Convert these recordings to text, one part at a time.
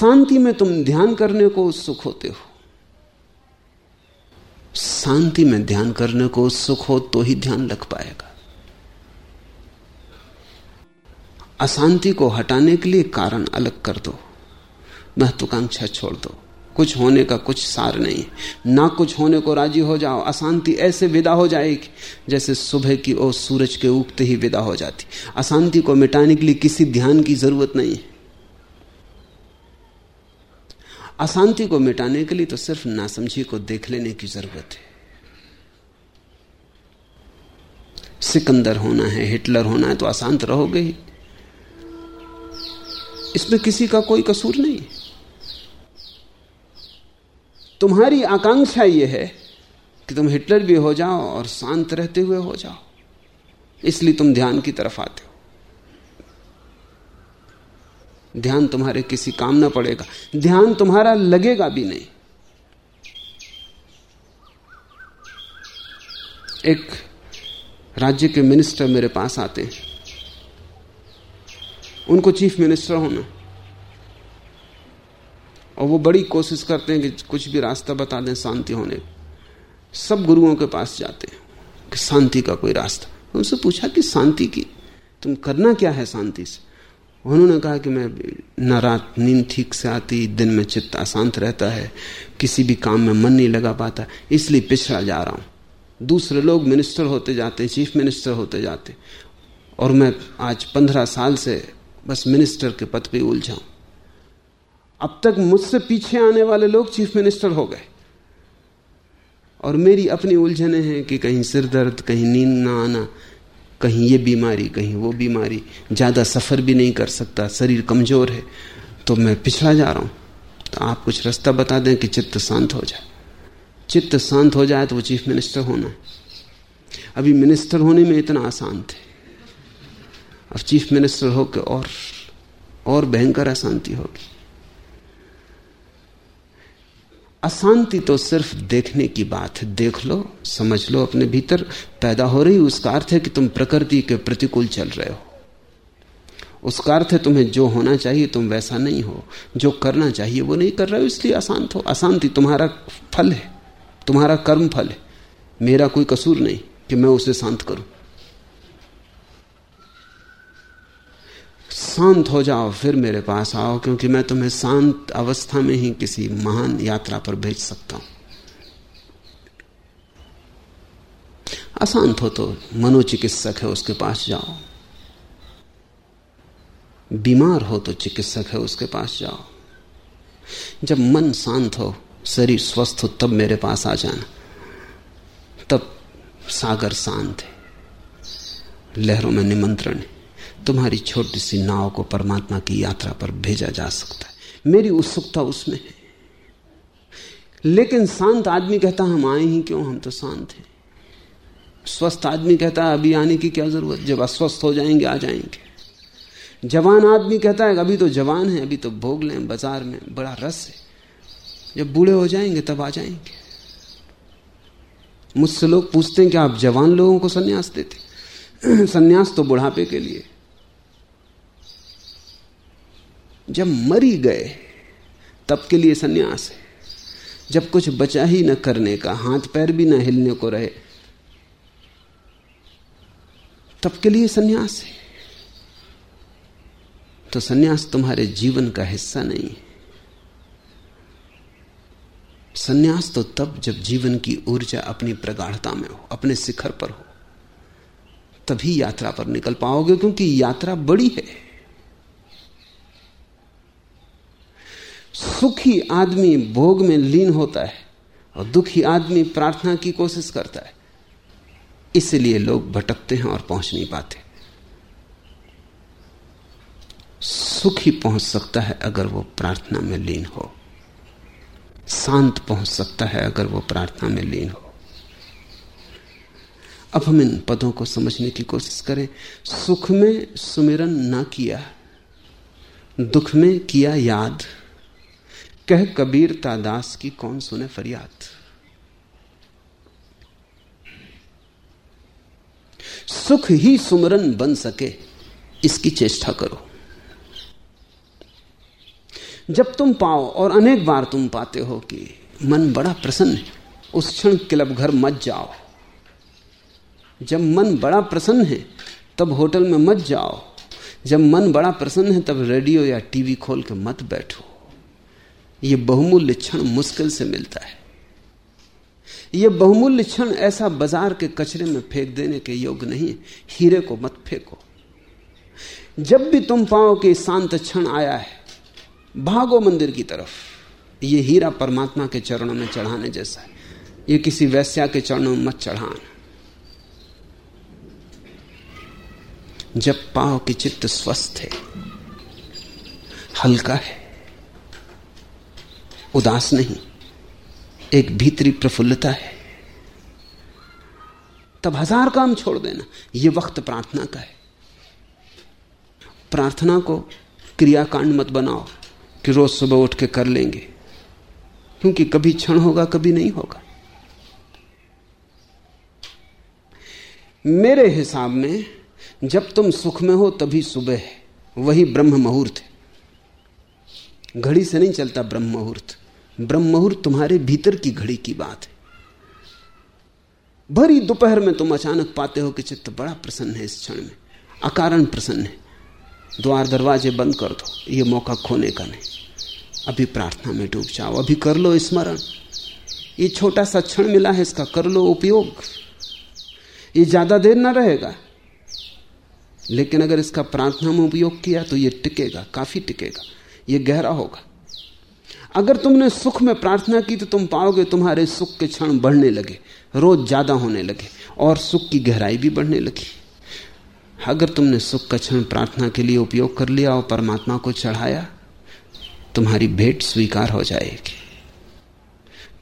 अशांति में तुम ध्यान करने को उत्सुक होते हो। शांति में ध्यान करने को उत्सुक हो तो ही ध्यान लग पाएगा। अशांति को हटाने के लिए कारण अलग कर दो। महत्वाकांक्षा छोड़ दो। कुछ होने का कुछ सार नहीं। ना कुछ होने को राज़ी हो जाओ। अशांति ऐसे विदा हो जाएगी, जैसे सुबह की ओर सूरज के उगते ही विदा हो जाती। अशांति को मिटाने के लिए किसी ध्यान की ज़रूरत नहीं। है अशांति को मिटाने के लिए तो सिर्फ़ नासमझी को देख लेने की ज़रूरत है। सिकंदर होना है, हिटलर होना है तो अशांत रहोगे ही। इसमें किसी का कोई कसूर नहीं। तुम्हारी आकांक्षा यह है कि तुम हिटलर भी हो जाओ और शांत रहते हुए हो जाओ। इसलिए तुम ध्यान की तरफ़ आते हो। ध्यान तुम्हारे किसी काम ना पड़ेगा, ध्यान तुम्हारा लगेगा भी नहीं। एक राज्य के मिनिस्टर मेरे पास आते हैं। उनको चीफ मिनिस्टर होना और वो बड़ी कोशिश करते हैं कि कुछ भी रास्ता बता दें, शांति होने। सब गुरुओं के पास जाते हैं कि शांति का कोई रास्ता। उनसे पूछा कि शांति की, तुम करना क्या है शांति से? उन्होंने कहा कि मैं न रात नींद ठीक से आती, दिन में चित्त अशांत रहता है, किसी भी काम में मन नहीं लगा पाता, इसलिए पिछड़ा जा रहा हूँ। दूसरे लोग मिनिस्टर होते जाते चीफ मिनिस्टर होते जाते, और मैं आज पंद्रह साल से बस मिनिस्टर के पद पे उलझा हूँ। अब तक मुझसे पीछे आने वाले लोग चीफ मिनिस्टर हो गए। और मेरी अपनी उलझने हैं कि कहीं सिर दर्द, कहीं नींद ना आना कहीं ये बीमारी, कहीं वो बीमारी, ज़्यादा सफ़र भी नहीं कर सकता, शरीर कमज़ोर है तो मैं पिछड़ा जा रहा हूँ। तो आप कुछ रास्ता बता दें कि चित्त शांत हो जाए। चित्त शांत हो जाए तो वो चीफ मिनिस्टर होना है। अभी मिनिस्टर होने में इतना आसान थे। अब चीफ मिनिस्टर होकर और और भयंकर अशांति होगी। अशांति तो सिर्फ़ देखने की बात है। देख लो, समझ लो, अपने भीतर पैदा हो रही, उसका अर्थ है कि तुम प्रकृति के प्रतिकूल चल रहे हो। उसका अर्थ है तुम्हें जो होना चाहिए, तुम वैसा नहीं हो। जो करना चाहिए, वो नहीं कर रहे हो, इसलिए अशांत हो। अशांति तुम्हारा फल है, तुम्हारा कर्म फल है। मेरा कोई कसूर नहीं कि मैं उसे शांत करूँ। शांत हो जाओ, फिर मेरे पास आओ, क्योंकि मैं तुम्हें शांत अवस्था में ही किसी महान यात्रा पर भेज सकता हूँ। अशांत हो तो मनोचिकित्सक है, उसके पास जाओ। बीमार हो तो चिकित्सक है, उसके पास जाओ। जब मन शांत हो, शरीर स्वस्थ हो, तब मेरे पास आ जाना। तब सागर शांत है। लहरों में निमंत्रण है। तुम्हारी छोटी सी नाव को परमात्मा की यात्रा पर भेजा जा सकता है। मेरी उत्सुकता उसमें है। लेकिन शांत आदमी कहता, हम आए ही क्यों? हम तो शांत हैं। स्वस्थ आदमी कहता है अभी आने की क्या ज़रूरत? जब अस्वस्थ हो जाएँगे, आ जाएँगे। जवान आदमी कहता है, अभी तो जवान है, अभी तो भोग लें, बाज़ार में बड़ा रस है। जब बूढ़े हो जाएँगे, तब आ जाएँगे। मुझसे लोग पूछते हैं कि आप जवान लोगों को सन्यास देते सन्यास तो बुढ़ापे के लिए। जब मरी गए, तब के लिए सन्यास है। जब कुछ बचा ही न करने का, हाथ पैर भी न हिलने को रहे, तब के लिए सन्यास है। तो सन्यास तुम्हारे जीवन का हिस्सा नहीं है। सन्यास तो तब जब जीवन की ऊर्जा अपनी प्रगाढ़ता में हो, अपने शिखर पर हो, तभी यात्रा पर निकल पाओगे, क्योंकि यात्रा बड़ी है। सुखी आदमी भोग में लीन होता है और दुखी आदमी प्रार्थना की कोशिश करता है। इसलिए लोग भटकते हैं और पहुँच नहीं पाते। सुखी पहुँच सकता है अगर वो प्रार्थना में लीन हो। शांत पहुँच सकता है अगर वो प्रार्थना में लीन हो। अब हम इन पदों को समझने की कोशिश करें। सुख में सुमिरन ना किया, दुख में किया याद। कह कबीर तादास की कौन सुने फरियाद? सुख ही सुमरन बन सके, इसकी चेष्टा करो। जब तुम पाओ और अनेक बार तुम पाते हो कि मन बड़ा प्रसन्न है, उस क्षण क्लब घर मत जाओ। जब मन बड़ा प्रसन्न है, तब होटल में मत जाओ। जब मन बड़ा प्रसन्न है, तब रेडियो या टीवी खोल के मत बैठो। यह बहुमूल्य क्षण मुश्किल से मिलता है। यह बहुमूल्य क्षण ऐसा बाज़ार के कचरे में फेंक देने के योग्य नहीं है। हीरे को मत फेंको। जब भी तुम पाओ कि शांत क्षण आया है, भागो मंदिर की तरफ़। यह हीरा परमात्मा के चरणों में चढ़ाने जैसा है। ये किसी वैश्या के चरणों में मत चढ़ाना। जब पाओ कि चित्त स्वस्थ है, हल्का है उदास नहीं। एक भीतरी प्रफुल्लता है। तब हज़ार काम छोड़ देना यह वक्त प्रार्थना का है। प्रार्थना को क्रियाकांड मत बनाओ कि रोज सुबह उठ के कर लेंगे, क्योंकि कभी क्षण होगा, कभी नहीं होगा। मेरे हिसाब में, जब तुम सुख में हो, तभी सुबह है। वही ब्रह्म मुहूर्त है। घड़ी से नहीं चलता ब्रह्म मुहूर्त। ब्रह्म मुहूर्त तुम्हारे भीतर की घड़ी की बात है। भरी दोपहर में तुम अचानक पाते हो कि चित्त बड़ा प्रसन्न है इस क्षण में। अकारण प्रसन्न है। द्वार दरवाजे बंद कर दो। ये मौका खोने का नहीं। अभी प्रार्थना में डूब जाओ। अभी कर लो स्मरण। ये छोटा सा क्षण मिला है, इसका कर लो उपयोग। ये ज़्यादा देर ना रहेगा। लेकिन अगर इसका प्रार्थना में उपयोग किया तो ये टिकेगा, काफ़ी टिकेगा। ये गहरा होगा। अगर तुमने सुख में प्रार्थना की तो तुम पाओगे तुम्हारे सुख के क्षण बढ़ने लगे, रोज ज़्यादा होने लगे और सुख की गहराई भी बढ़ने लगी। अगर तुमने सुख का क्षण प्रार्थना के लिए उपयोग कर लिया और परमात्मा को चढ़ाया, तुम्हारी भेंट स्वीकार हो जाएगी।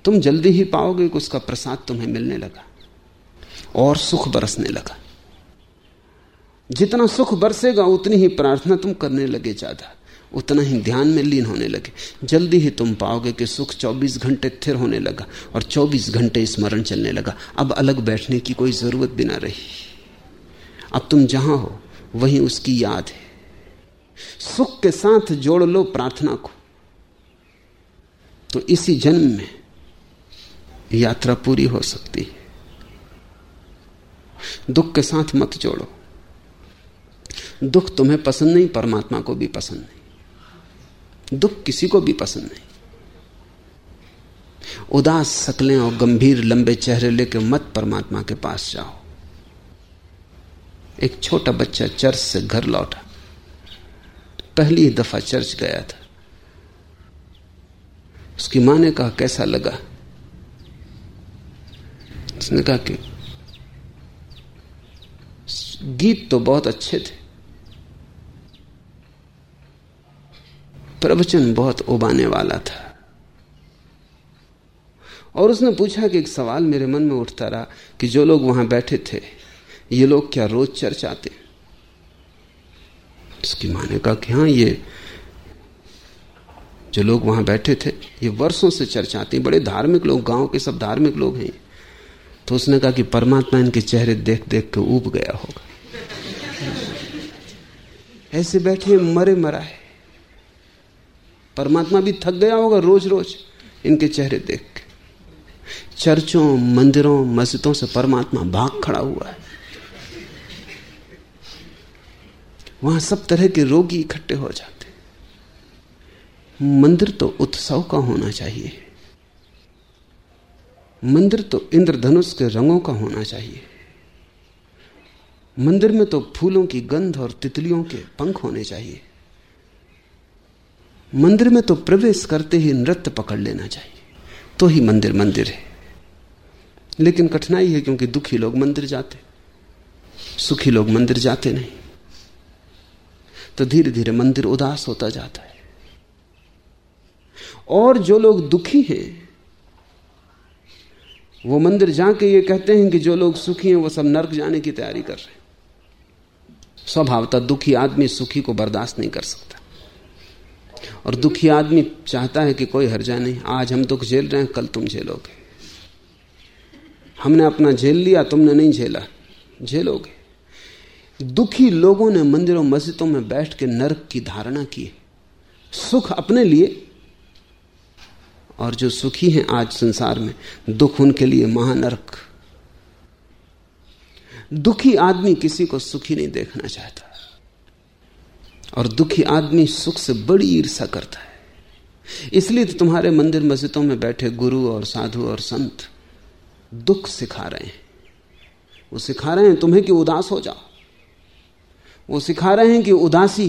तुम जल्दी ही पाओगे कि उसका प्रसाद तुम्हें मिलने लगा और सुख बरसने लगा। जितना सुख बरसेगा, उतनी ही प्रार्थना तुम करने लगे ज़्यादा। उतना ही ध्यान में लीन होने लगे। जल्दी ही तुम पाओगे कि सुख 24 घंटे थिर होने लगा और 24 घंटे स्मरण चलने लगा। अब अलग बैठने की कोई ज़रूरत भी ना रही। अब तुम जहाँ हो, वहीं उसकी याद है। सुख के साथ जोड़ लो प्रार्थना को। तो इसी जन्म में यात्रा पूरी हो सकती है। दुख के साथ मत जोड़ो। दुख तुम्हें पसंद नहीं, परमात्मा को भी पसंद नहीं। दुख किसी को भी पसंद नहीं। उदास, सकलें और गंभीर, लंबे चेहरे लेकर मत परमात्मा के पास जाओ। एक छोटा बच्चा चर्च से घर लौटा। पहली दफ़ा चर्च गया था। उसकी माँ ने कहा, कैसा लगा? उसने कहा कि, गीत तो बहुत अच्छे थे। प्रवचन बहुत उबाने वाला था। और उसने पूछा कि एक सवाल मेरे मन में उठता रहा कि जो लोग वहाँ बैठे थे, ये लोग क्या रोज चर्च आते? उसकी माँ ने कहा कि हाँ ये जो लोग वहाँ बैठे थे, ये वर्षों से चर्चा आते बड़े धार्मिक लोग, गाँव के सब धार्मिक लोग हैं। तो उसने कहा कि परमात्मा इनके चेहरे देख देख के ऊब गया होगा। ऐसे बैठे मरे मरा है। परमात्मा भी थक गया होगा रोज रोज इनके चेहरे देख के। चर्चों, मंदिरों, मस्जिदों से परमात्मा भाग खड़ा हुआ है। वहाँ सब तरह के रोगी इकट्ठे हो जाते मंदिर तो उत्सव का होना चाहिए। मंदिर तो इंद्रधनुष के रंगों का होना चाहिए। मंदिर में तो फूलों की गंध और तितलियों के पंख होने चाहिए। मंदिर में तो प्रवेश करते ही नृत्य पकड़ लेना चाहिए। तो ही मंदिर मंदिर है। लेकिन कठिनाई है क्योंकि दुखी लोग मंदिर जाते सुखी लोग मंदिर जाते नहीं। तो धीरे धीरे मंदिर उदास होता जाता है। और जो लोग दुखी हैं, वो मंदिर जाके ये कहते हैं कि जो लोग सुखी हैं, वो सब नर्क जाने की तैयारी कर रहे हैं। स्वभावता दुखी आदमी सुखी को बर्दाश्त नहीं कर सकता। और दुखी आदमी चाहता है कि कोई हर्जा नहीं आज हम दुख झेल रहे हैं, कल तुम झेलोगे। हमने अपना झेल लिया, तुमने नहीं झेला, झेलोगे। दुखी लोगों ने मंदिरों, मस्जिदों में बैठ के नरक की धारणा की सुख अपने लिए, और जो सुखी हैं आज संसार में, दुख उनके लिए महानरक। दुखी आदमी किसी को सुखी नहीं देखना चाहता। और दुखी आदमी सुख से बड़ी ईर्षा करता है। इसलिए तो तुम्हारे मंदिर मस्जिदों में बैठे गुरु और साधु और संत दुख सिखा रहे हैं। वो सिखा रहे हैं तुम्हें कि उदास हो जाओ। वो सिखा रहे हैं कि उदासी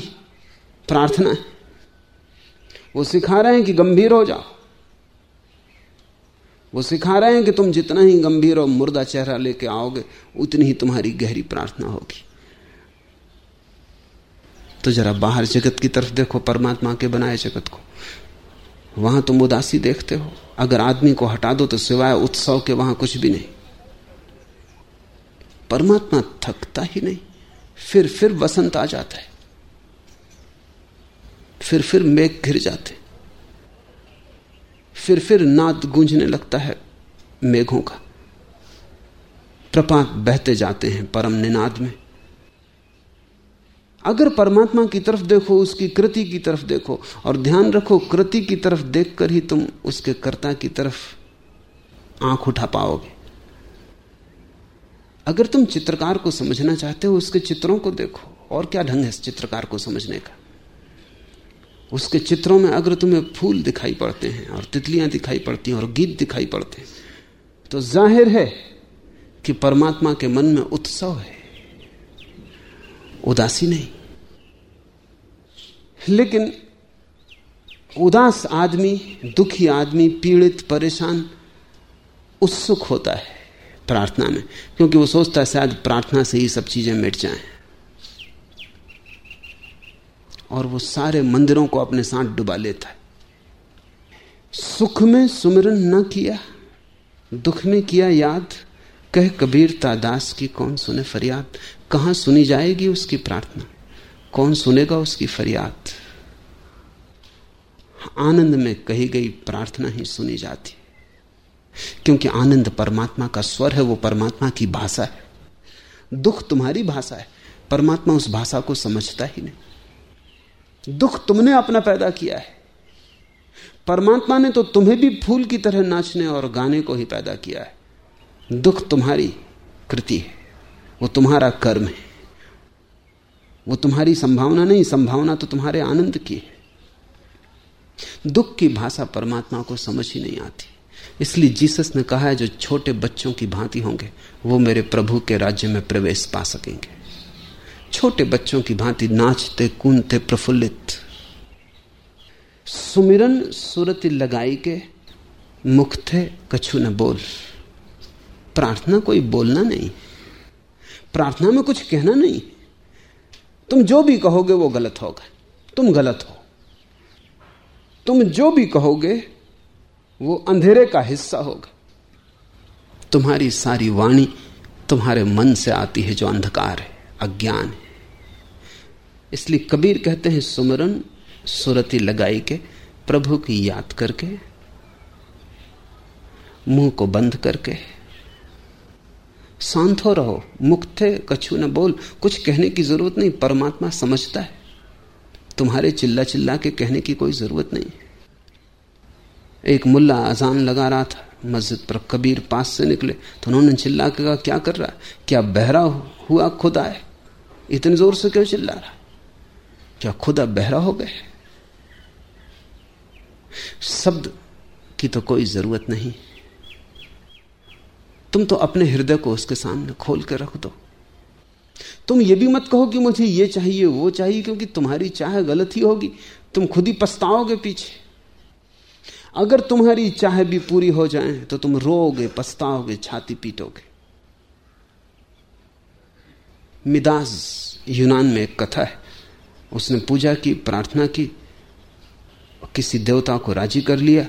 प्रार्थना है। वो सिखा रहे हैं कि गंभीर हो जाओ। वो सिखा रहे हैं कि तुम जितना ही गंभीर और मुर्दा चेहरा लेके आओगे, उतनी ही तुम्हारी गहरी प्रार्थना होगी। तो जरा बाहर जगत की तरफ़ देखो, परमात्मा के बनाए जगत को। वहाँ तुम उदासी देखते हो। अगर आदमी को हटा दो तो सिवाय उत्सव के वहाँ कुछ भी नहीं। परमात्मा थकता ही नहीं। फिर फिर वसंत आ जाता है। फिर फिर मेघ घिर जाते। फिर फिर नाद गूंजने लगता है मेघों का। प्रपात बहते जाते हैं परम निनाद में। अगर परमात्मा की तरफ़ देखो, उसकी कृति की तरफ़ देखो, और ध्यान रखो, कृति की तरफ़ देखकर ही तुम उसके कर्ता की तरफ़ आँख उठा पाओगे। अगर तुम चित्रकार को समझना चाहते हो, उसके चित्रों को देखो, और क्या ढंग है चित्रकार को समझने का? उसके चित्रों में अगर तुम्हें फूल दिखाई पड़ते हैं, और तितलियाँ दिखाई पड़ती हैं, और गीत दिखाई पड़ते हैं तो ज़ाहिर है कि परमात्मा के मन में उत्सव है। उदासी नहीं। लेकिन उदास आदमी, दुखी आदमी, पीड़ित, परेशान, उत्सुक होता है प्रार्थना में, क्योंकि वो सोचता है शायद प्रार्थना से ही सब चीज़ें मिट जाएँ। और वो सारे मंदिरों को अपने साथ डुबा लेता है। सुख में सुमिरन न किया, दुख में किया याद कह कबीर तादास की कौन सुने फरियाद? कहाँ सुनी जाएगी उसकी प्रार्थना? कौन सुनेगा उसकी फरियाद? आनंद में कही गई प्रार्थना ही सुनी जाती। क्योंकि आनंद परमात्मा का स्वर है, वो परमात्मा की भाषा है। दुख तुम्हारी भाषा है। परमात्मा उस भाषा को समझता ही नहीं। दुख तुमने अपना पैदा किया है। परमात्मा ने तो तुम्हें भी फूल की तरह नाचने और गाने को ही पैदा किया है। दुख तुम्हारी कृति है। वो तुम्हारा कर्म है। वो तुम्हारी संभावना नहीं, संभावना तो तुम्हारे आनंद की है। दुख की भाषा परमात्मा को समझ ही नहीं आती। इसलिए जीसस ने कहा है, जो छोटे बच्चों की भांति होंगे, वो मेरे प्रभु के राज्य में प्रवेश पा सकेंगे। छोटे बच्चों की भांति नाचते, कूदते, प्रफुल्लित। सुमिरन सुरति लगाई के मुख थे, कछु न बोल। प्रार्थना कोई बोलना नहीं। प्रार्थना में कुछ कहना नहीं। तुम जो भी कहोगे वो गलत होगा। तुम गलत हो। तुम जो भी कहोगे वो अंधेरे का हिस्सा होगा। तुम्हारी सारी वाणी तुम्हारे मन से आती है जो अंधकार है, अज्ञान है। इसलिए कबीर कहते हैं, सुमरन, सुरति लगाई के प्रभु की याद करके, मुँह को बंद करके शांत हो रहो, मुक्त थे कछु न बोल, कुछ कहने की ज़रूरत नहीं, परमात्मा समझता है। तुम्हारे चिल्ला चिल्ला के कहने की कोई ज़रूरत नहीं। एक मुल्ला अजान लगा रहा था, मस्जिद पर कबीर पास से निकले तो उन्होंने चिल्ला के कहा, क्या कर रहा है? क्या बहरा हुआ खुदा है इतने ज़ोर से क्यों चिल्ला रहा क्या खुदा बहरा हो गए? शब्द की तो कोई ज़रूरत नहीं। तुम तो अपने हृदय को उसके सामने खोल कर रख दो। तुम ये भी मत कहो कि मुझे ये चाहिए, वो चाहिए, क्योंकि तुम्हारी चाह गलत ही होगी। तुम खुद ही पछताओगे पीछे। अगर तुम्हारी चाह भी पूरी हो जाए तो तुम रोगे, पछताओगे, छाती पीटोगे। मिदास यूनान में एक कथा है। उसने पूजा की, प्रार्थना की किसी देवता को राज़ी कर लिया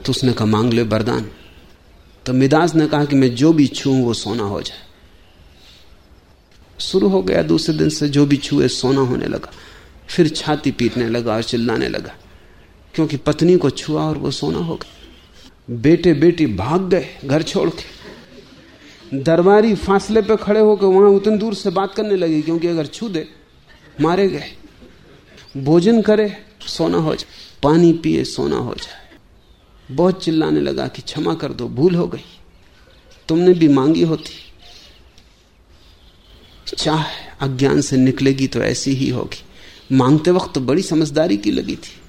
तो उसने कहा, मांग ले वरदान। तो मिदास ने कहा कि मैं जो भी छू, वो सोना हो जाए। शुरू हो गया, दूसरे दिन से जो भी छुए, सोना होने लगा। फिर छाती पीटने लगा और चिल्लाने लगा, क्योंकि पत्नी को छुआ और वो सोना हो गया। बेटे बेटी भाग गए घर छोड़ के। दरबारी फासले पे खड़े होकर वहाँ उतनी दूर से बात करने लगी, क्योंकि अगर छू दे, मारे गए। भोजन करे, सोना हो जाए। पानी पिए, सोना हो जाए। बहुत चिल्लाने लगा कि क्षमा कर दो, भूल हो गई। तुमने भी मांगी होती। चाह अज्ञान से निकलेगी तो ऐसी ही होगी। मांगते वक्त तो बड़ी समझदारी की लगी थी।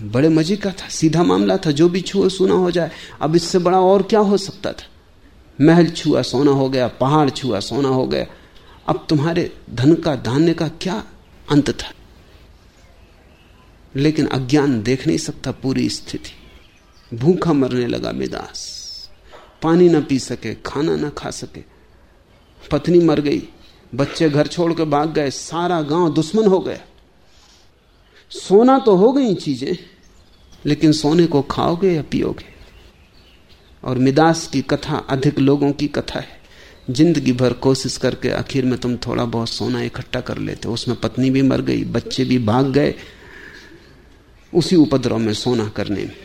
बड़े मज़े का था, सीधा मामला था, जो भी छुआ सुना हो जाए। अब इससे बड़ा और क्या हो सकता था? महल छुआ सोना हो गया, पहाड़ छुआ सोना हो गया। अब तुम्हारे धन का धान्य का क्या अंत था? लेकिन अज्ञान देख नहीं सकता पूरी स्थिति। भूखा मरने लगा मिदास। पानी ना पी सके, खाना ना खा सके। पत्नी मर गई, बच्चे घर छोड़ के भाग गए, सारा गाँव दुश्मन हो गया। सोना तो हो गई चीज़ें, लेकिन सोने को खाओगे या पियोगे? और मिदास की कथा अधिक लोगों की कथा है। ज़िंदगी भर कोशिश करके आखिर में तुम थोड़ा बहुत सोना इकट्ठा कर लेते हो। उसमें पत्नी भी मर गई, बच्चे भी भाग गए उसी उपद्रव में सोना करने में।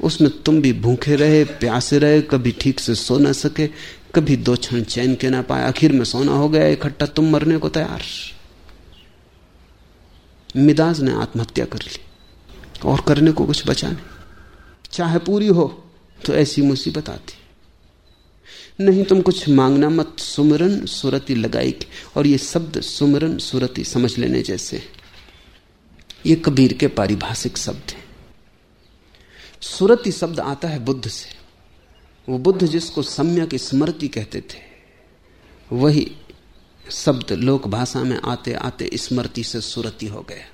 उसमें तुम भी भूखे रहे, प्यासे रहे, कभी ठीक से सो ना सके, कभी दो क्षण चैन के ना पाए, आखिर में सोना हो गया, इकट्ठा तुम मरने को तैयार। मिदाज ने आत्महत्या कर ली, और करने को कुछ बचा नहीं। चाहे पूरी हो तो ऐसी मुसीबत आती। नहीं तुम कुछ मांगना मत, सुमरन सुरति लगाई, और ये शब्द सुमरन सुरति समझ लेने जैसे। ये कबीर के पारिभाषिक शब्द हैं। सुरति शब्द आता है बुद्ध से। वो बुद्ध जिसको सम्यक स्मृति कहते थे, वही शब्द लोक भाषा में आते आते स्मृति से सुरति हो गया।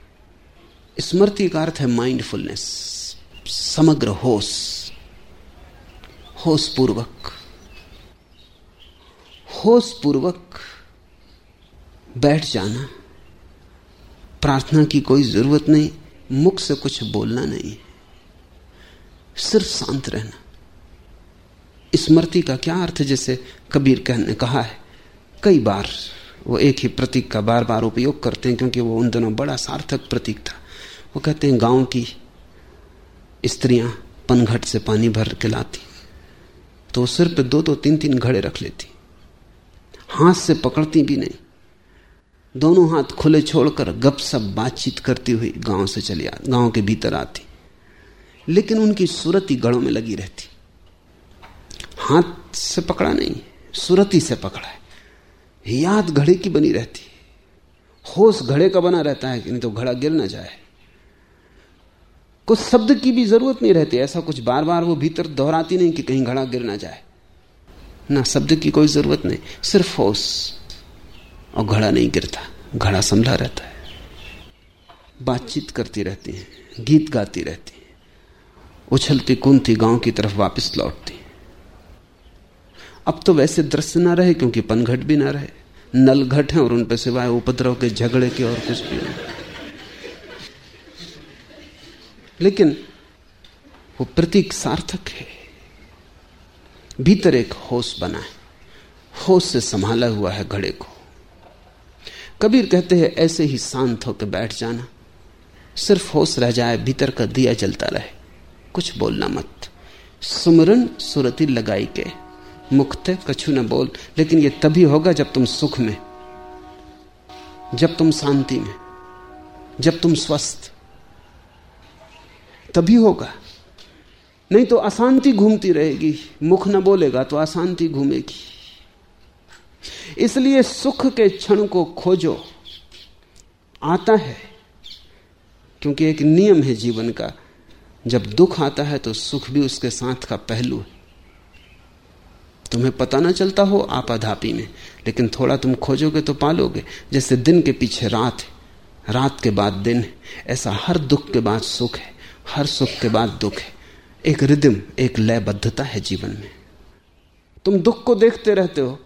स्मृति का अर्थ है माइंडफुलनेस समग्र होश होश पूर्वक होश पूर्वक बैठ जाना। प्रार्थना की कोई ज़रूरत नहीं, मुख से कुछ बोलना नहीं सिर्फ़ शांत रहना। स्मृति का क्या अर्थ जैसे कबीर कहने कहा है? कई बार वो एक ही प्रतीक का बार बार उपयोग करते हैं क्योंकि वो उन दिनों बड़ा सार्थक प्रतीक था। वो कहते हैं, गाँव की स्त्रियाँ पनघट से पानी भर के लाती तो सिर पे दो दो तीन तीन घड़े रख लेती। हाथ से पकड़ती भी नहीं। दोनों हाथ खुले छोड़कर गप सप बातचीत करती हुई गाँव से चली आ, गाँव के भीतर आती। लेकिन उनकी सूरत ही गढ़ों में लगी रहती। हाथ से पकड़ा नहीं, सूरती से पकड़ा है। याद घड़े की बनी रहती। होश घड़े का बना रहता है कि नहीं तो घड़ा गिर ना जाए। कुछ शब्द की भी ज़रूरत नहीं रहती, ऐसा कुछ बार बार वो भीतर दोहराती नहीं कि कहीं घड़ा गिर ना जाए। ना शब्द की कोई ज़रूरत नहीं, सिर्फ़ होश। और घड़ा नहीं गिरता, घड़ा संभला रहता है। बातचीत करती रहती है, गीत गाती रहती है, उछलती कुंती गाँव की तरफ़ वापस लौटती अब तो वैसे दृश्य ना रहे, क्योंकि पनघट भी ना रहे। नल घट है और उन पर सिवाय उपद्रव के झगड़े के और कुछ भी नहीं। लेकिन वो प्रतीक सार्थक है। भीतर एक होश बना है। होश से संभाला हुआ है घड़े को। कबीर कहते हैं, ऐसे ही शांत होकर बैठ जाना। सिर्फ़ होश रह जाए, भीतर का दिया जलता रहे। कुछ बोलना मत। सुमरन सुरति लगाई के, मुक्त कछु न बोल। लेकिन ये तभी होगा जब तुम सुख में, जब तुम शांति में, जब तुम स्वस्थ। तभी होगा। नहीं तो अशांति घूमती रहेगी। मुख न बोलेगा तो अशांति घूमेगी। इसलिए सुख के क्षण को खोजो। आता है, क्योंकि एक नियम है जीवन का। जब दुख आता है तो सुख भी उसके साथ का पहलू है। तुम्हें पता ना चलता हो आपाधापी में, लेकिन थोड़ा तुम खोजोगे तो पालोगे। जैसे दिन के पीछे रात है, रात के बाद दिन है। ऐसा हर दुख के बाद सुख है, हर सुख के बाद दुख है। एक रिदम, एक लयबद्धता है जीवन में। तुम दुख को देखते रहते हो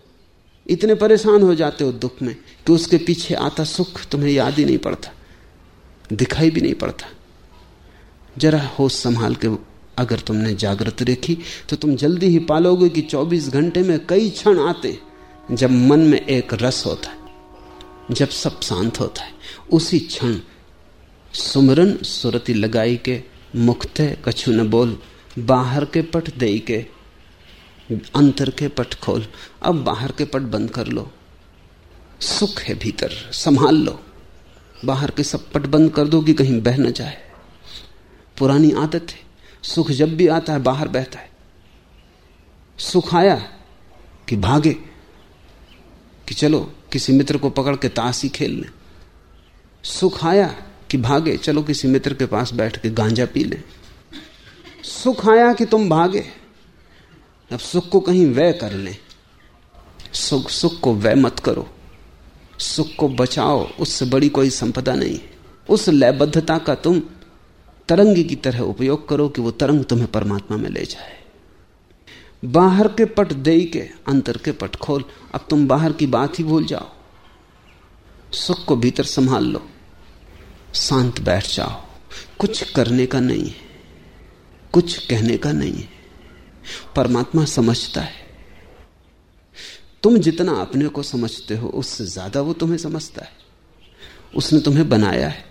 इतने परेशान हो जाते हो दुख में कि उसके पीछे आता सुख तुम्हें याद ही नहीं पड़ता, दिखाई भी नहीं पड़ता। जरा होश संभाल के अगर तुमने जागृत देखी तो तुम जल्दी ही पालोगे कि 24 घंटे में कई क्षण आते जब मन में एक रस होता है, जब सब शांत होता है। उसी क्षण सुमरन सुरति लगाई के मुक्ते कछु न बोल, बाहर के पट दे के अंतर के पट खोल, अब बाहर के पट बंद कर लो। सुख है भीतर, संभाल लो। बाहर के सब पट बंद कर दो कि कहीं बह न जाए। पुरानी आदत है, सुख जब भी आता है, बाहर बहता है। सुख आया कि भागे, कि चलो, किसी मित्र को पकड़ के ताशी खेल लें। सुख आया कि भागे, चलो, किसी मित्र के पास बैठ के गांजा पी लें। सुख आया कि तुम भागे। अब सुख को कहीं व्यय कर लें। सुख सुख को व्यय मत करो। सुख को बचाओ, उससे बड़ी कोई संपदा नहीं। उस लयबद्धता का तुम तरंग की तरह उपयोग करो कि वो तरंग तुम्हें परमात्मा में ले जाए। बाहर के पट दे के, अंतर के पट खोल। अब तुम बाहर की बात ही भूल जाओ। सुख को भीतर संभाल लो। शांत बैठ जाओ। कुछ करने का नहीं है। कुछ कहने का नहीं है। परमात्मा समझता है। तुम जितना अपने को समझते हो, उससे ज़्यादा वो तुम्हें समझता है। उसने तुम्हें बनाया है।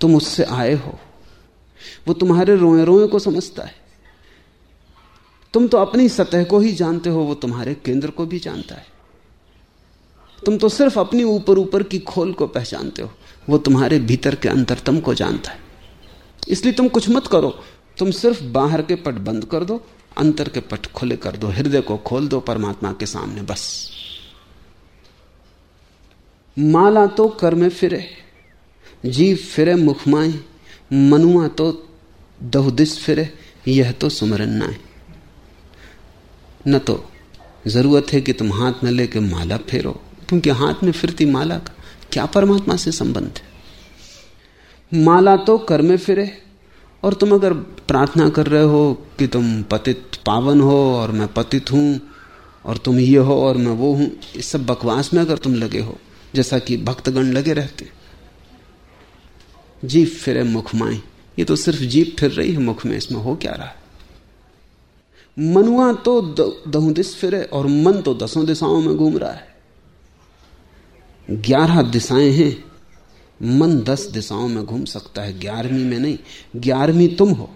तुम उससे आए हो। वो तुम्हारे रोए रोए को समझता है। तुम तो अपनी सतह को ही जानते हो, वो तुम्हारे केंद्र को भी जानता है। तुम तो सिर्फ़ अपनी ऊपर ऊपर की खोल को पहचानते हो, वो तुम्हारे भीतर के अंतरतम को जानता है। इसलिए तुम कुछ मत करो तुम सिर्फ़ बाहर के पट बंद कर दो, अंतर के पट खुले कर दो, हृदय को खोल दो परमात्मा के सामने, बस। माला तो कर में फिरे, जीव फिरे मुखमाए मनुआ तो दहुदिस फिरे, यह तो सुमरन नाए। न तो ज़रूरत है कि तुम हाथ में लेके माला फेरो, क्योंकि हाथ में फिरती माला का क्या परमात्मा से संबंध है? माला तो कर में फिरे और तुम अगर प्रार्थना कर रहे हो कि तुम पतित पावन हो और मैं पतित हूँ और तुम ये हो और मैं वो हूँ इस सब बकवास में अगर तुम लगे हो, जैसा कि भक्तगण लगे रहते जीप फिरे मुख माई। ये तो सिर्फ़ जीप फिर रही है मुख में, इसमें हो क्या रहा? है मनुआ तो दहू दिश फिरे और मन तो दसों दिशाओं में घूम रहा है। ग्यारह दिशाएँ हैं। मन दस दिशाओं में घूम सकता है, ग्यारहवीं में नहीं, ग्यारहवीं तुम हो।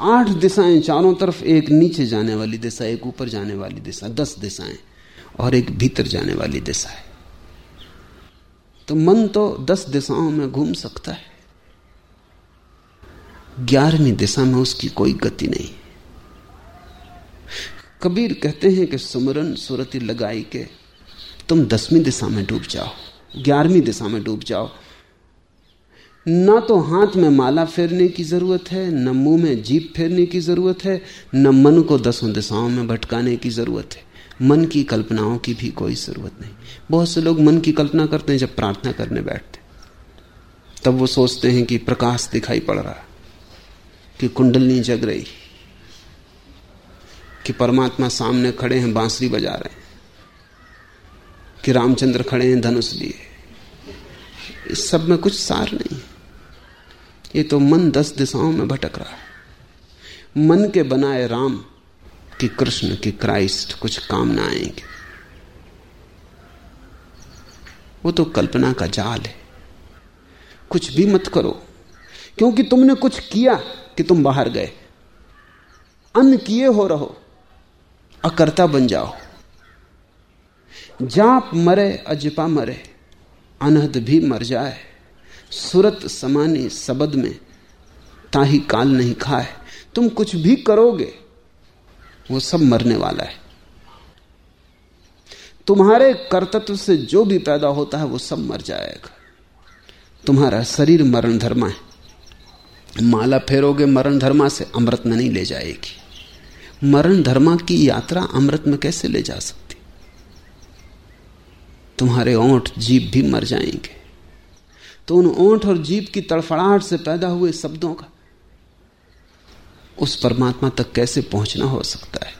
आठ दिशाएँ चारों तरफ़, एक नीचे जाने वाली दिशा, एक ऊपर जाने वाली दिशा, दस दिशाएँ, और एक भीतर जाने वाली दिशा है। तो मन तो दस दिशाओं में घूम सकता है। ग्यारहवीं दिशा में उसकी कोई गति नहीं। कबीर कहते हैं कि सुमरन सुरति लगाई के तुम दसवीं दिशा में डूब जाओ, ग्यारहवीं दिशा में डूब जाओ। ना तो हाथ में माला फेरने की ज़रूरत है, न मुँह में जीप फेरने की ज़रूरत है, न मन को दसों दिशाओं में भटकाने की ज़रूरत है। मन की कल्पनाओं की भी कोई ज़रूरत नहीं। बहुत से लोग मन की कल्पना करते हैं जब प्रार्थना करने बैठते तब वो सोचते हैं कि प्रकाश दिखाई पड़ रहा कि कुंडलनी जग रही, कि परमात्मा सामने खड़े हैं, बांसुरी बजा रहे हैं। कि रामचंद्र खड़े हैं, धनुष लिए। इस सब में कुछ सार नहीं। ये तो मन दस दिशाओं में भटक रहा है। मन के बनाए राम कि कृष्ण, कि क्राइस्ट कुछ काम ना आएँगे। वो तो कल्पना का जाल है। कुछ भी मत करो, क्योंकि तुमने कुछ किया कि तुम बाहर गए। अन्न किए हो रहो, अकर्ता बन जाओ। जाप मरे, अजपा मरे, अनहद भी मर जाए। सुरत समानी सबद में ताही काल नहीं खाए। तुम कुछ भी करोगे, वो सब मरने वाला है। तुम्हारे कर्तत्व से जो भी पैदा होता है, वो सब मर जाएगा। तुम्हारा शरीर मरण धर्मा है। माला फेरोगे मरण धर्मा से, अमृत में नहीं ले जाएगी। मरण धर्मा की यात्रा अमृत में कैसे ले जा सकती? तुम्हारे ओंठ जीप भी मर जाएँगे। तो उन ओंठ और जीप की तड़फड़ाहट से पैदा हुए शब्दों का उस परमात्मा तक कैसे पहुँचना हो सकता है?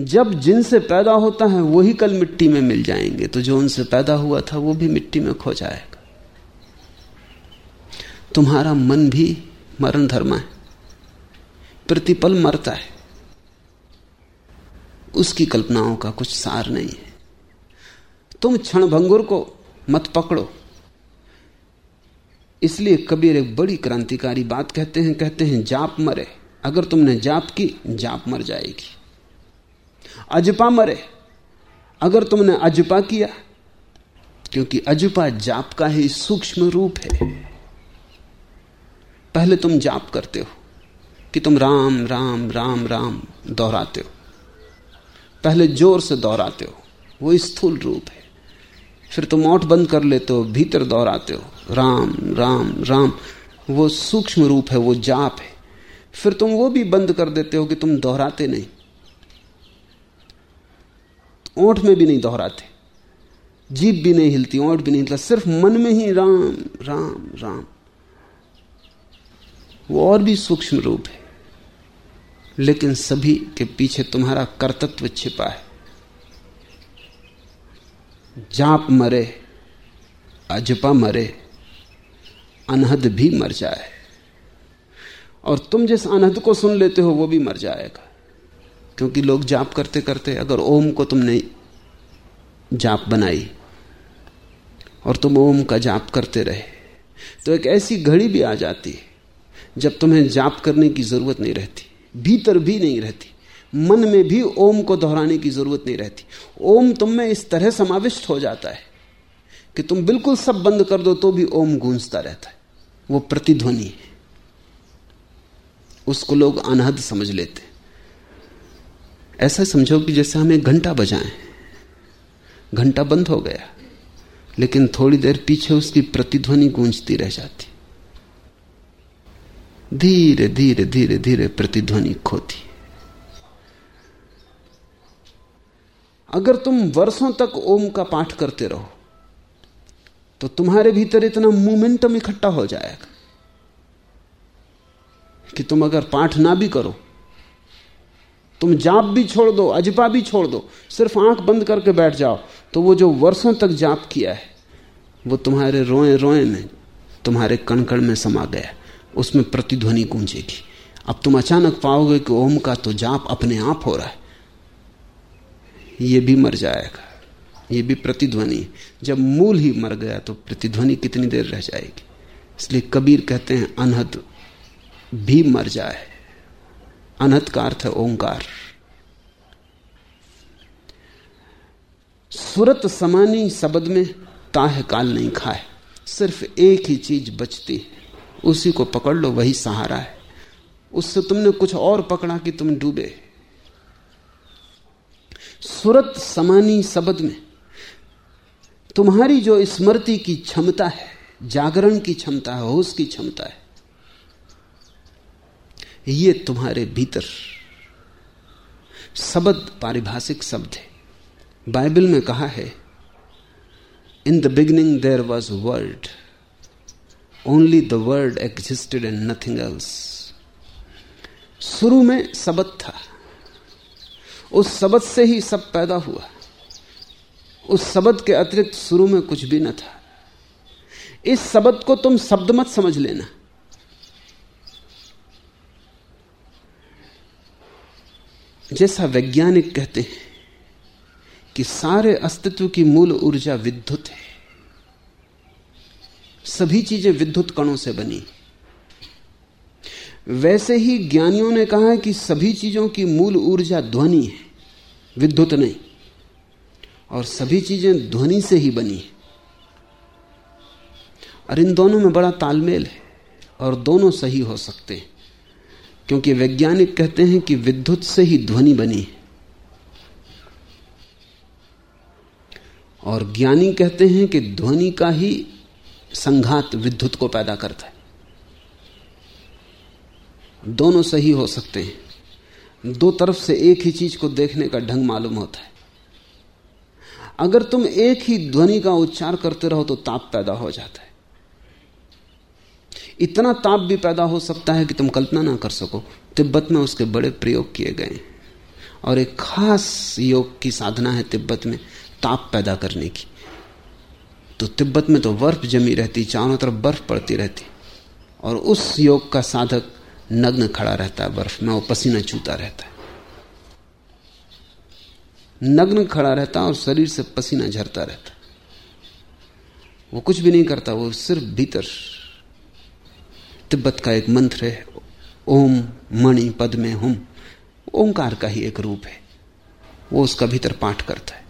जब जिनसे पैदा होता है, वही कल मिट्टी में मिल जाएँगे। तो जो उनसे पैदा हुआ था, वो भी मिट्टी में खो जाएगा। तुम्हारा मन भी मरण धर्म है। प्रतिपल मरता है। उसकी कल्पनाओं का कुछ सार नहीं है। तुम क्षण भंगुर को मत पकड़ो। इसलिए कबीर एक बड़ी क्रांतिकारी बात कहते हैं कहते हैं, जाप मरे। अगर तुमने जाप की, जाप मर जाएगी। अजपा मरे। अगर तुमने अजपा किया, क्योंकि अजपा जाप का ही सूक्ष्म रूप है। पहले तुम जाप करते हो, कि तुम राम राम राम राम दोहराते हो। पहले ज़ोर से दोहराते हो, वो स्थूल रूप है। फिर तुम ओठ बंद कर लेते हो, भीतर दोहराते हो। राम राम राम। वो सूक्ष्म रूप है, वो जाप है। फिर तुम वो भी बंद कर देते हो कि तुम दोहराते नहीं। ओठ में भी नहीं दोहराते। जीप भी नहीं हिलती, ओठ भी नहीं हिलता, सिर्फ़ मन में ही राम राम राम। वो और भी सूक्ष्म रूप है। लेकिन सभी के पीछे तुम्हारा कर्तत्व छिपा है। जाप मरे, अजपा मरे, अनहद भी मर जाए। और तुम जिस अनहद को सुन लेते हो, वो भी मर जाएगा। क्योंकि लोग जाप करते करते, अगर ओम को तुमने जाप बनाई, और तुम ओम का जाप करते रहे तो एक ऐसी घड़ी भी आ जाती है जब तुम्हें जाप करने की ज़रूरत नहीं रहती, भीतर भी नहीं रहती। मन में भी ओम को दोहराने की ज़रूरत नहीं रहती। ओम तुम में इस तरह समाविष्ट हो जाता है कि तुम बिल्कुल सब बंद कर दो तो भी ओम गूंजता रहता है। वो प्रतिध्वनि है। उसको लोग अनहद समझ लेते ऐसा समझो कि जैसे हमें घंटा बजाएँ। घंटा बंद हो गया, लेकिन थोड़ी देर पीछे उसकी प्रतिध्वनि गूंजती रह जाती। धीरे धीरे धीरे धीरे प्रतिध्वनि खोती। अगर तुम वर्षों तक ओम का पाठ करते रहो तो तुम्हारे भीतर इतना मोमेंटम इकट्ठा हो जाएगा कि तुम अगर पाठ ना भी करो, तुम जाप भी छोड़ दो, अजपा भी छोड़ दो, सिर्फ़ आँख बंद करके बैठ जाओ तो वो जो वर्षों तक जाप किया है, वो तुम्हारे रोए रोए में, तुम्हारे कणकण में समा गया उसमें प्रतिध्वनि गूंजेगी। अब तुम अचानक पाओगे कि ओम का तो जाप अपने आप हो रहा है। ये भी मर जाएगा। ये भी प्रतिध्वनि। जब मूल ही मर गया तो प्रतिध्वनि कितनी देर रह जाएगी? इसलिए कबीर कहते हैं, अनहद भी मर जाए। अनहद का अर्थ है ओंकार। सुरत समानी शब्द में ताह काल नहीं खाए। सिर्फ़ एक ही चीज़ बचती है। उसी को पकड़ लो, वही सहारा है। उससे तुमने कुछ और पकड़ा कि तुम डूबे। सुरत समानी शब्द में, तुम्हारी जो स्मृति की क्षमता है, जागरण की क्षमता है, होश की क्षमता है, ये तुम्हारे भीतर शब्द, पारिभाषिक शब्द है। बाइबल में कहा है in the beginning there was world only the world existed and nothing else शुरू में शब्द था। उस शब्द से ही सब पैदा हुआ। उस शब्द के अतिरिक्त शुरू में कुछ भी न था। इस शब्द को तुम शब्द मत समझ लेना। जैसा वैज्ञानिक कहते हैं कि सारे अस्तित्व की मूल ऊर्जा विद्युत है। सभी चीज़ें विद्युत कणों से बनी। वैसे ही ज्ञानियों ने कहा है कि सभी चीज़ों की मूल ऊर्जा ध्वनि है, विद्युत नहीं। और सभी चीज़ें ध्वनि से ही बनी है। और इन दोनों में बड़ा तालमेल है, और दोनों सही हो सकते हैं, क्योंकि वैज्ञानिक कहते हैं कि विद्युत से ही ध्वनि बनी है। और ज्ञानी कहते हैं कि ध्वनि का ही संघात विद्युत को पैदा करता है। दोनों सही हो सकते हैं। दो तरफ़ से एक ही चीज़ को देखने का ढंग मालूम होता है। अगर तुम एक ही ध्वनि का उच्चार करते रहो तो ताप पैदा हो जाता है। इतना ताप भी पैदा हो सकता है कि तुम कल्पना ना कर सको, तिब्बत में उसके बड़े प्रयोग किए गए और एक खास योग की साधना है तिब्बत में, ताप पैदा करने की। तो तिब्बत में तो बर्फ़ जमी रहती, चारों तरफ़ बर्फ़ पड़ती रहती। और उस योग का साधक नग्न खड़ा रहता है बर्फ़ में और पसीना चूता रहता है। नग्न खड़ा रहता और शरीर से पसीना झरता रहता वो कुछ भी नहीं करता, वो सिर्फ़ भीतर। तिब्बत का एक मंत्र है, ओम मणि पद में हुम। ओंकार का ही एक रूप है। वो उसका भीतर पाठ करता है।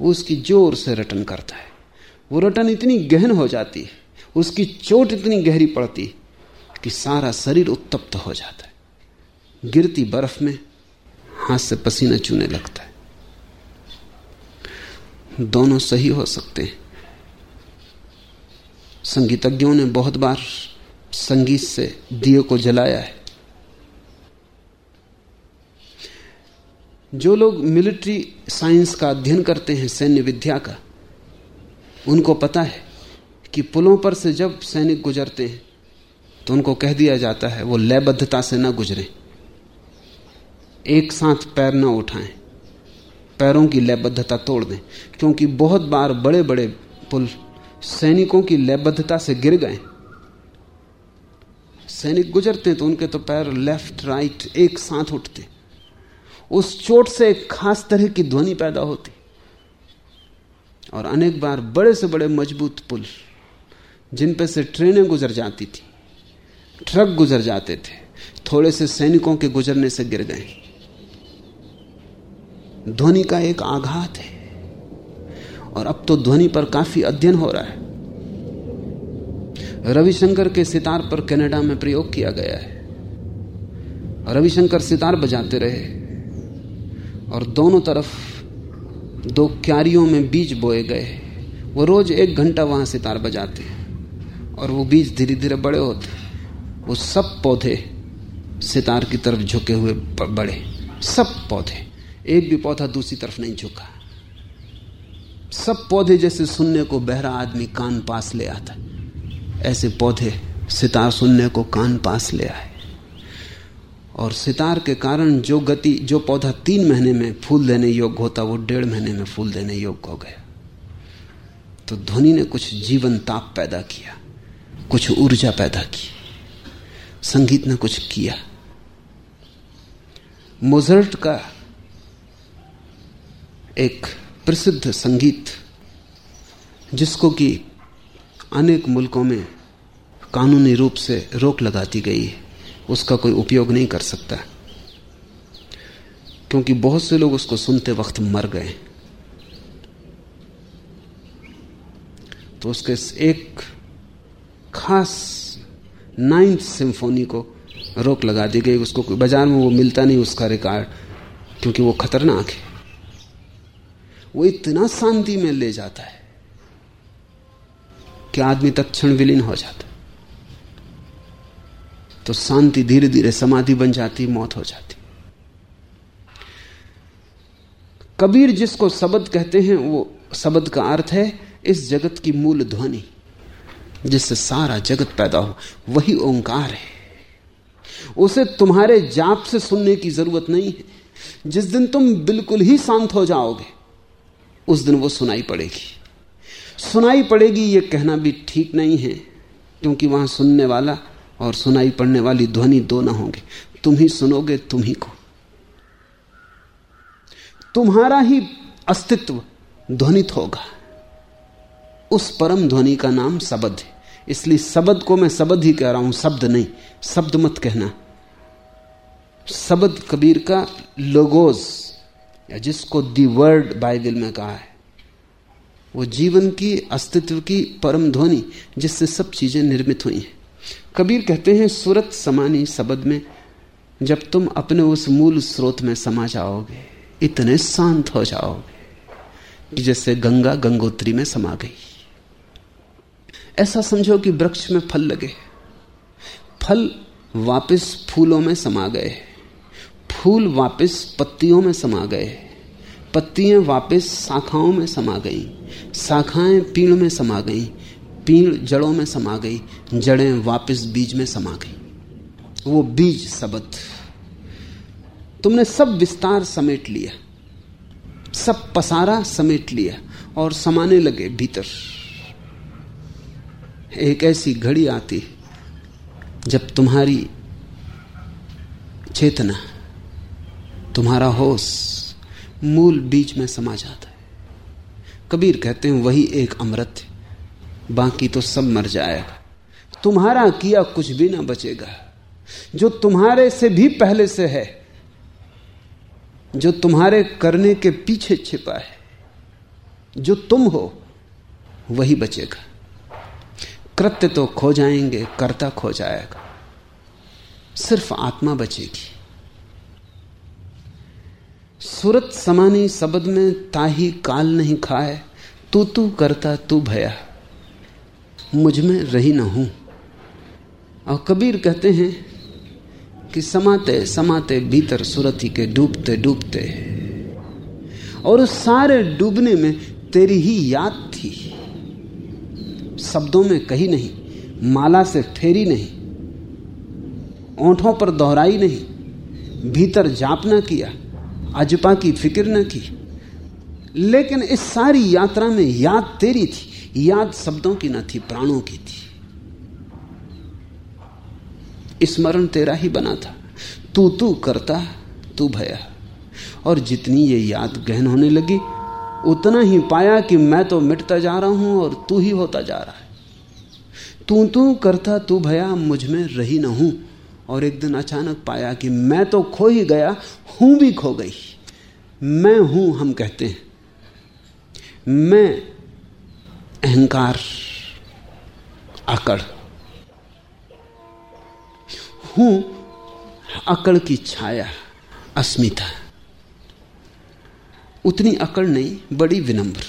वो उसकी ज़ोर से रटन करता है। वो रटन इतनी गहन हो जाती है, उसकी चोट इतनी गहरी पड़ती कि सारा शरीर उत्तप्त हो जाता है। गिरती बर्फ़ में हाथ से पसीना चूने लगता है। दोनों सही हो सकते हैं। संगीतज्ञों ने बहुत बार संगीत से दिए को जलाया है। जो लोग मिलिट्री साइंस का अध्ययन करते हैं, सैन्य विद्या का, उनको पता है कि पुलों पर से जब सैनिक गुजरते हैं तो उनको कह दिया जाता है, वो लयबद्धता से ना गुजरें। एक साथ पैर न उठाएँ। पैरों की लयबद्धता तोड़ दें। क्योंकि बहुत बार बड़े बड़े पुल सैनिकों की लयबद्धता से गिर गए। सैनिक गुजरते तो उनके तो पैर लेफ़्ट राइट एक साथ उठते। उस चोट से एक खास तरह की ध्वनि पैदा होती। और अनेक बार बड़े से बड़े मज़बूत पुल, जिन पे से ट्रेनें गुजर जाती थी। ट्रक गुजर जाते थे। थोड़े से सैनिकों के गुजरने से गिर गए। ध्वनि का एक आघात है। और अब तो ध्वनि पर काफ़ी अध्ययन हो रहा है। रविशंकर के सितार पर कनाडा में प्रयोग किया गया है। रविशंकर सितार बजाते रहे। और दोनों तरफ़ दो क्यारियों में बीज बोए गए। वो रोज एक घंटा वहाँ सितार बजाते और वो बीज धीरे धीरे बड़े होते वो सब पौधे सितार की तरफ़ झुके हुए बड़े। सब पौधे। एक भी पौधा दूसरी तरफ़ नहीं झुका। सब पौधे जैसे सुनने को बहरा आदमी कान पास ले आता ऐसे पौधे सितार सुनने को कान पास ले आए। और सितार के कारण जो गति, जो पौधा तीन महीने में फूल देने योग्य होता, वो डेढ़ महीने में फूल देने योग्य हो गया। तो ध्वनि ने कुछ जीवन ताप पैदा किया, कुछ ऊर्जा पैदा की। संगीत ने कुछ किया। मोजर्ट का एक प्रसिद्ध संगीत, जिसको कि अनेक मुल्कों में कानूनी रूप से रोक लगा दी गई है, उसका कोई उपयोग नहीं कर सकता। क्योंकि बहुत से लोग उसको सुनते वक्त मर गए। तो उसके एक खास नाइन्थ सिंफोनी को रोक लगा दी गई। उसको बाज़ार में वो मिलता नहीं, उसका रिकॉर्ड, क्योंकि वो खतरनाक है। वो इतना शांति में ले जाता है कि आदमी तत्क्षण विलीन हो जाता तो शांति धीरे धीरे समाधि बन जाती, मौत हो जाती। कबीर जिसको शब्द कहते हैं, वो शब्द का अर्थ है, इस जगत की मूल ध्वनि। जिससे सारा जगत पैदा हो, वही ओंकार है। उसे तुम्हारे जाप से सुनने की ज़रूरत नहीं है। जिस दिन तुम बिल्कुल ही शांत हो जाओगे, उस दिन वो सुनाई पड़ेगी। सुनाई पड़ेगी ये कहना भी ठीक नहीं है, क्योंकि वहाँ सुनने वाला और सुनाई पड़ने वाली ध्वनि दो ना होंगे। तुम ही सुनोगे, तुम ही को। तुम्हारा ही अस्तित्व ध्वनित होगा। उस परम ध्वनि का नाम शब्द है। इसलिए शब्द को मैं शब्द ही कह रहा हूँ, शब्द नहीं, शब्द मत कहना। शब्द कबीर का लोगोज, या जिसको दी वर्ड बाइबल में कहा है, वो जीवन की, अस्तित्व की परम ध्वनि, जिससे सब चीज़ें निर्मित हुई हैं। कबीर कहते हैं, सूरत समानी शब्द में, जब तुम अपने उस मूल स्रोत में समा जाओगे, इतने शांत हो जाओगे, कि जैसे गंगा गंगोत्री में समा गई। ऐसा समझो कि वृक्ष में फल लगे फल वापस फूलों में समा गए फूल वापस पत्तियों में समा गए पत्तियाँ वापस शाखाओं में समा गई। शाखाएँ पीड़ में समा गई। पीड़ जड़ों में समा गई। जड़ें वापस बीज में समा गई। वो बीज सबद तुमने सब विस्तार समेट लिया। सब पसारा समेट लिया और समाने लगे भीतर। एक ऐसी घड़ी आती जब तुम्हारी चेतना, तुम्हारा होश मूल बीज में समा जाता है। कबीर कहते हैं, वही एक अमृत बाकी तो सब मर जाएगा। तुम्हारा किया कुछ भी ना बचेगा। जो तुम्हारे से भी पहले से है, जो तुम्हारे करने के पीछे छिपा है, जो तुम हो, वही बचेगा। कृत्य तो खो जाएँगे, कर्ता खो जाएगा। सिर्फ़ आत्मा बचेगी। सूरत समानी शब्द में ताही काल नहीं खाए, तू तू करता तू भया। मुझमें रही ना हूँ। और कबीर कहते हैं कि समाते समाते भीतर सुरती के डूबते डूबते और उस सारे डूबने में तेरी ही याद थी। शब्दों में कही नहीं, माला से फेरी नहीं, ओंठों पर दोहराई नहीं, भीतर जाप न किया, अजपा की फ़िक्र न की। लेकिन इस सारी यात्रा में याद तेरी थी, याद शब्दों की न थी, प्राणों की थी। स्मरण तेरा ही बना था, तू तू करता, तू भया। और जितनी ये याद गहन होने लगी उतना ही पाया कि मैं तो मिटता जा रहा हूँ और तू ही होता जा रहा है। तू तू करता तू भया, मुझमें रही ना हूँ। और एक दिन अचानक पाया कि मैं तो खो ही गया, हूँ भी खो गई। मैं हूँ, हम कहते हैं। मैं अहंकार आकड़ हूँ, अकड़ की छाया, अस्मिता। उतनी अकड़ नहीं, बड़ी विनम्र।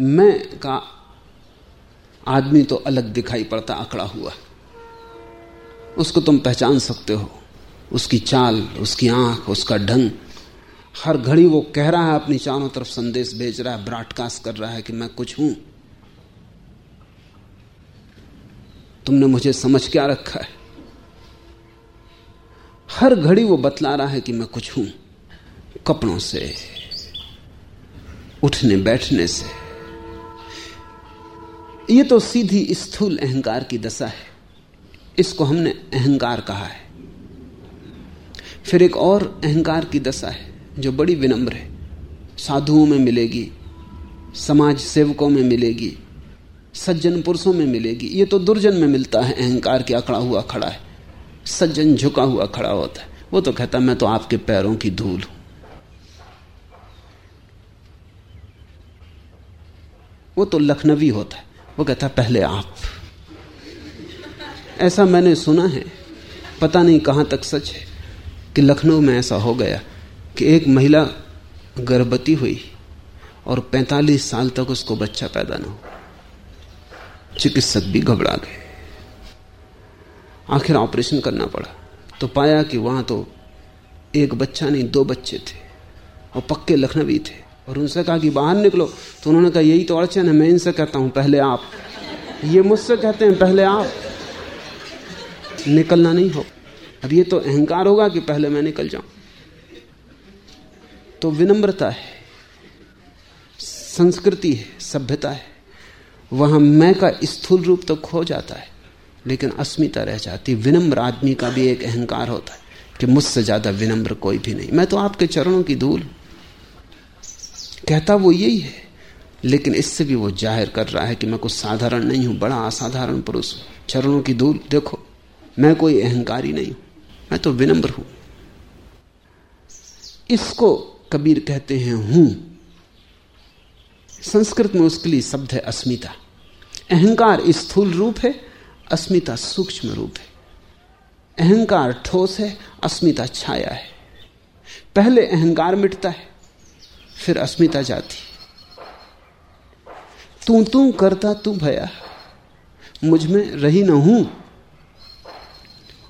मैं का आदमी तो अलग दिखाई पड़ता अकड़ा हुआ। उसको तुम पहचान सकते हो। उसकी चाल, उसकी आँख, उसका ढंग। हर घड़ी वो कह रहा है, अपनी चारों तरफ़ संदेश भेज रहा है ब्रॉडकास्ट कर रहा है कि मैं कुछ हूँ। तुमने मुझे समझ क्या रखा है? हर घड़ी वो बतला रहा है कि मैं कुछ हूँ। कपड़ों से, उठने बैठने से। ये तो सीधी स्थूल अहंकार की दशा है। इसको हमने अहंकार कहा है। फिर एक और अहंकार की दशा है, जो बड़ी विनम्र है। साधुओं में मिलेगी, समाज सेवकों में मिलेगी, सज्जन पुरुषों में मिलेगी। ये तो दुर्जन में मिलता है, अहंकार के अकड़ा हुआ खड़ा है, सज्जन झुका हुआ खड़ा होता है। वो तो कहता मैं तो आपके पैरों की धूल हूँ। वो तो लखनवी होता है। वो कहता, पहले आप। ऐसा मैंने सुना है। पता नहीं कहाँ तक सच है कि लखनऊ में ऐसा हो गया कि एक महिला गर्भवती हुई और 45 साल तक उसको बच्चा पैदा ना हो। चिकित्सक भी घबरा गए। आखिर ऑपरेशन करना पड़ा। तो पाया कि वहाँ तो एक बच्चा नहीं, दो बच्चे थे और पक्के लखनवी थे। और उनसे कहा कि बाहर निकलो। तो उन्होंने कहा, यही तो अड़चन है, मैं इनसे कहता हूँ, पहले आप। ये मुझसे कहते हैं, पहले आप। निकलना नहीं हो। अब ये तो अहंकार होगा कि पहले मैं निकल जाऊँ। तो विनम्रता है, संस्कृति है, सभ्यता है। वहाँ मैं का स्थूल रूप तो खो जाता है, लेकिन अस्मिता रह जाती। विनम्र आदमी का भी एक अहंकार होता है कि मुझसे ज़्यादा विनम्र कोई भी नहीं। मैं तो आपके चरणों की धूल कहता वो यही है। लेकिन इससे भी वो ज़ाहिर कर रहा है कि मैं कुछ साधारण नहीं हूँ, बड़ा असाधारण पुरुष हूँ। चरणों की धूल, देखो, मैं कोई अहंकारी नहीं हूँ, मैं तो विनम्र हूँ। इसको कबीर कहते हैं हूँ। संस्कृत में उसके लिए शब्द है अस्मिता। अहंकार स्थूल रूप है, अस्मिता सूक्ष्म रूप है। अहंकार ठोस है, अस्मिता छाया है। पहले अहंकार मिटता है फिर अस्मिता जाती। तू तू करता तू भया, मुझमें रही ना हूँ,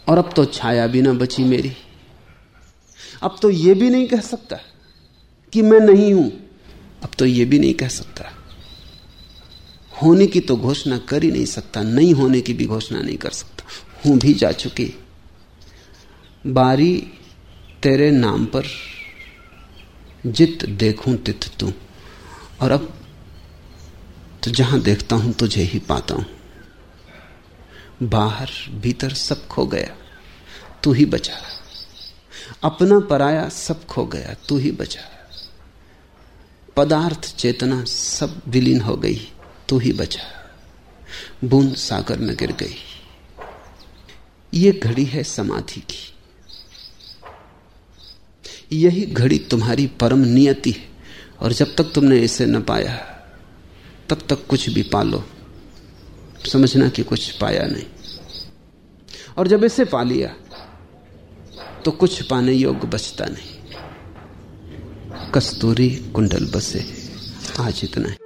और अब तो छाया भी ना बची मेरी। अब तो यह भी नहीं कह सकता कि मैं नहीं हूँ, अब तो यह भी नहीं कह सकता। होने की तो घोषणा कर ही नहीं सकता, नहीं होने की भी घोषणा नहीं कर सकता। हूँ भी जा चुकी। बारी तेरे नाम पर जित देखूँ तित तू। और अब तो जहाँ देखता हूँ तुझे ही पाता हूँ। बाहर भीतर सब खो गया, तू ही बचा। अपना पराया सब खो गया, तू ही बचा। पदार्थ चेतना सब विलीन हो गई, तू ही बचा। बूंद सागर में गिर गई। ये घड़ी है समाधि की। यही घड़ी तुम्हारी परम नियति है। और जब तक तुमने इसे न पाया, तब तक कुछ भी पालो। समझना कि कुछ पाया नहीं। और जब इसे पा लिया तो कुछ पाने योग्य बचता नहीं। कस्तूरी कुंडल बसे। आज इतना है।